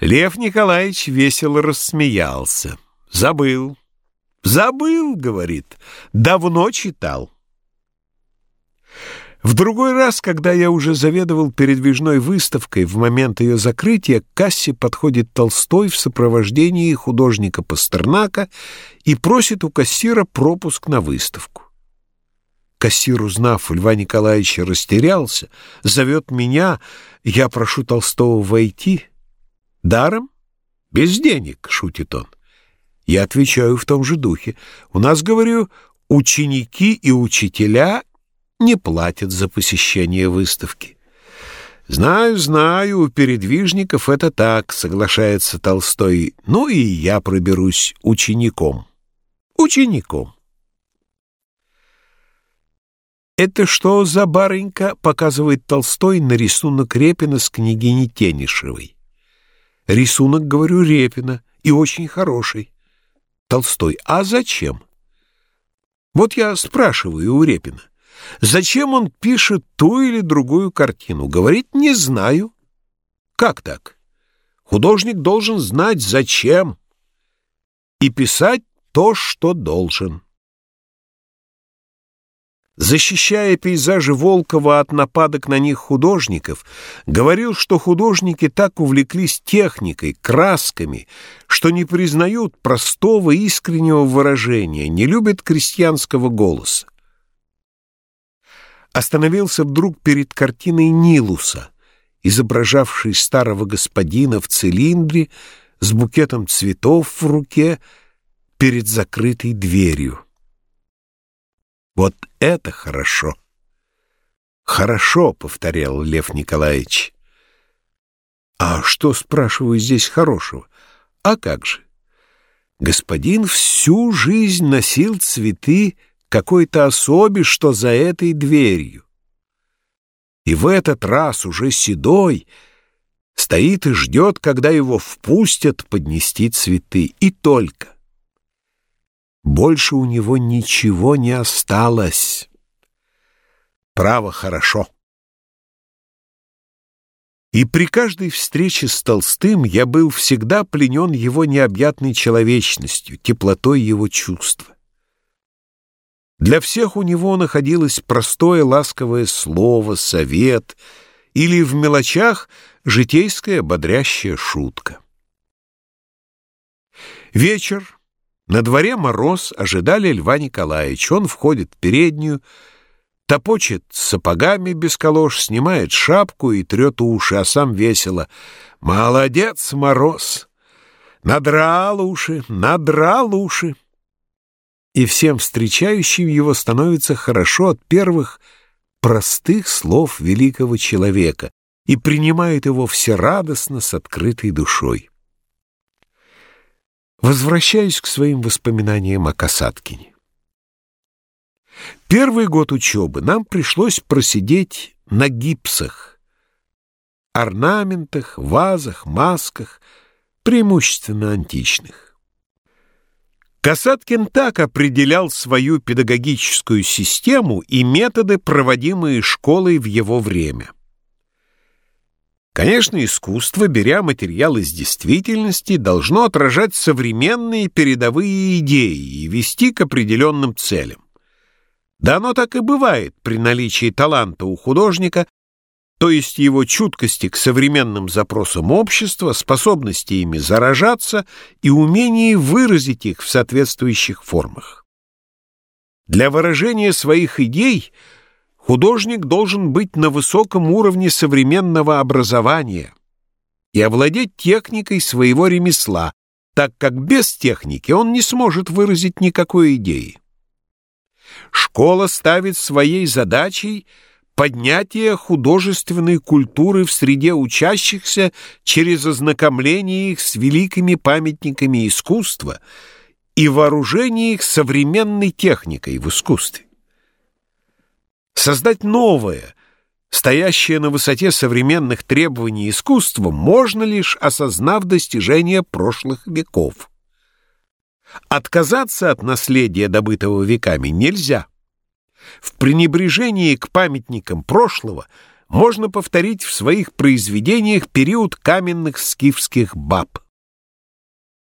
Лев Николаевич весело рассмеялся. Забыл. Забыл, говорит, давно читал. В другой раз, когда я уже заведовал передвижной выставкой, в момент ее закрытия к кассе подходит Толстой в сопровождении художника Пастернака и просит у кассира пропуск на выставку. Кассир, узнав, Льва Николаевича растерялся, зовет меня, я прошу Толстого войти. «Даром? Без денег», — шутит он. Я отвечаю в том же духе. У нас, говорю, ученики и учителя не платят за посещение выставки. «Знаю, знаю, у передвижников это так», — соглашается Толстой. «Ну и я проберусь учеником». «Учеником». «Это что за барынька?» — показывает Толстой на рисунок Репина с княгиней Тенишевой. «Рисунок, говорю, Репина, и очень хороший». Толстой. «А зачем?» Вот я спрашиваю у Репина. Зачем он пишет ту или другую картину? Говорит, не знаю. Как так? Художник должен знать, зачем, и писать то, что должен. Защищая пейзажи Волкова от нападок на них художников, говорил, что художники так увлеклись техникой, красками, что не признают простого искреннего выражения, не любят крестьянского голоса остановился вдруг перед картиной Нилуса, изображавшей старого господина в цилиндре с букетом цветов в руке перед закрытой дверью. Вот это хорошо! Хорошо, — повторял Лев Николаевич. А что, спрашиваю, здесь хорошего? А как же? Господин всю жизнь носил цветы какой-то особи, что за этой дверью. И в этот раз уже седой стоит и ждет, когда его впустят поднести цветы. И только. Больше у него ничего не осталось. Право хорошо. И при каждой встрече с Толстым я был всегда пленен его необъятной человечностью, теплотой его чувства. Для всех у него находилось простое ласковое слово, совет или в мелочах житейская бодрящая шутка. Вечер. На дворе мороз, ожидали Льва Николаевича. Он входит в переднюю, топочет сапогами без колош, снимает шапку и трет уши, а сам весело. «Молодец, мороз! Надрал уши, надрал уши!» и всем встречающим его становится хорошо от первых простых слов великого человека и принимает его всерадостно с открытой душой. Возвращаюсь к своим воспоминаниям о Касаткине. Первый год учебы нам пришлось просидеть на гипсах, орнаментах, вазах, масках, преимущественно античных. Касаткин так определял свою педагогическую систему и методы, проводимые школой в его время. Конечно, искусство, беря материал из действительности, должно отражать современные передовые идеи и вести к определенным целям. Да оно так и бывает при наличии таланта у художника, то есть его чуткости к современным запросам общества, способности ими заражаться и умении выразить их в соответствующих формах. Для выражения своих идей художник должен быть на высоком уровне современного образования и овладеть техникой своего ремесла, так как без техники он не сможет выразить никакой идеи. Школа ставит своей задачей – поднятие художественной культуры в среде учащихся через ознакомление их с великими памятниками искусства и вооружение их современной техникой в искусстве. Создать новое, стоящее на высоте современных требований искусства, можно лишь осознав достижения прошлых веков. Отказаться от наследия, добытого веками, нельзя. В пренебрежении к памятникам прошлого можно повторить в своих произведениях период каменных скифских баб.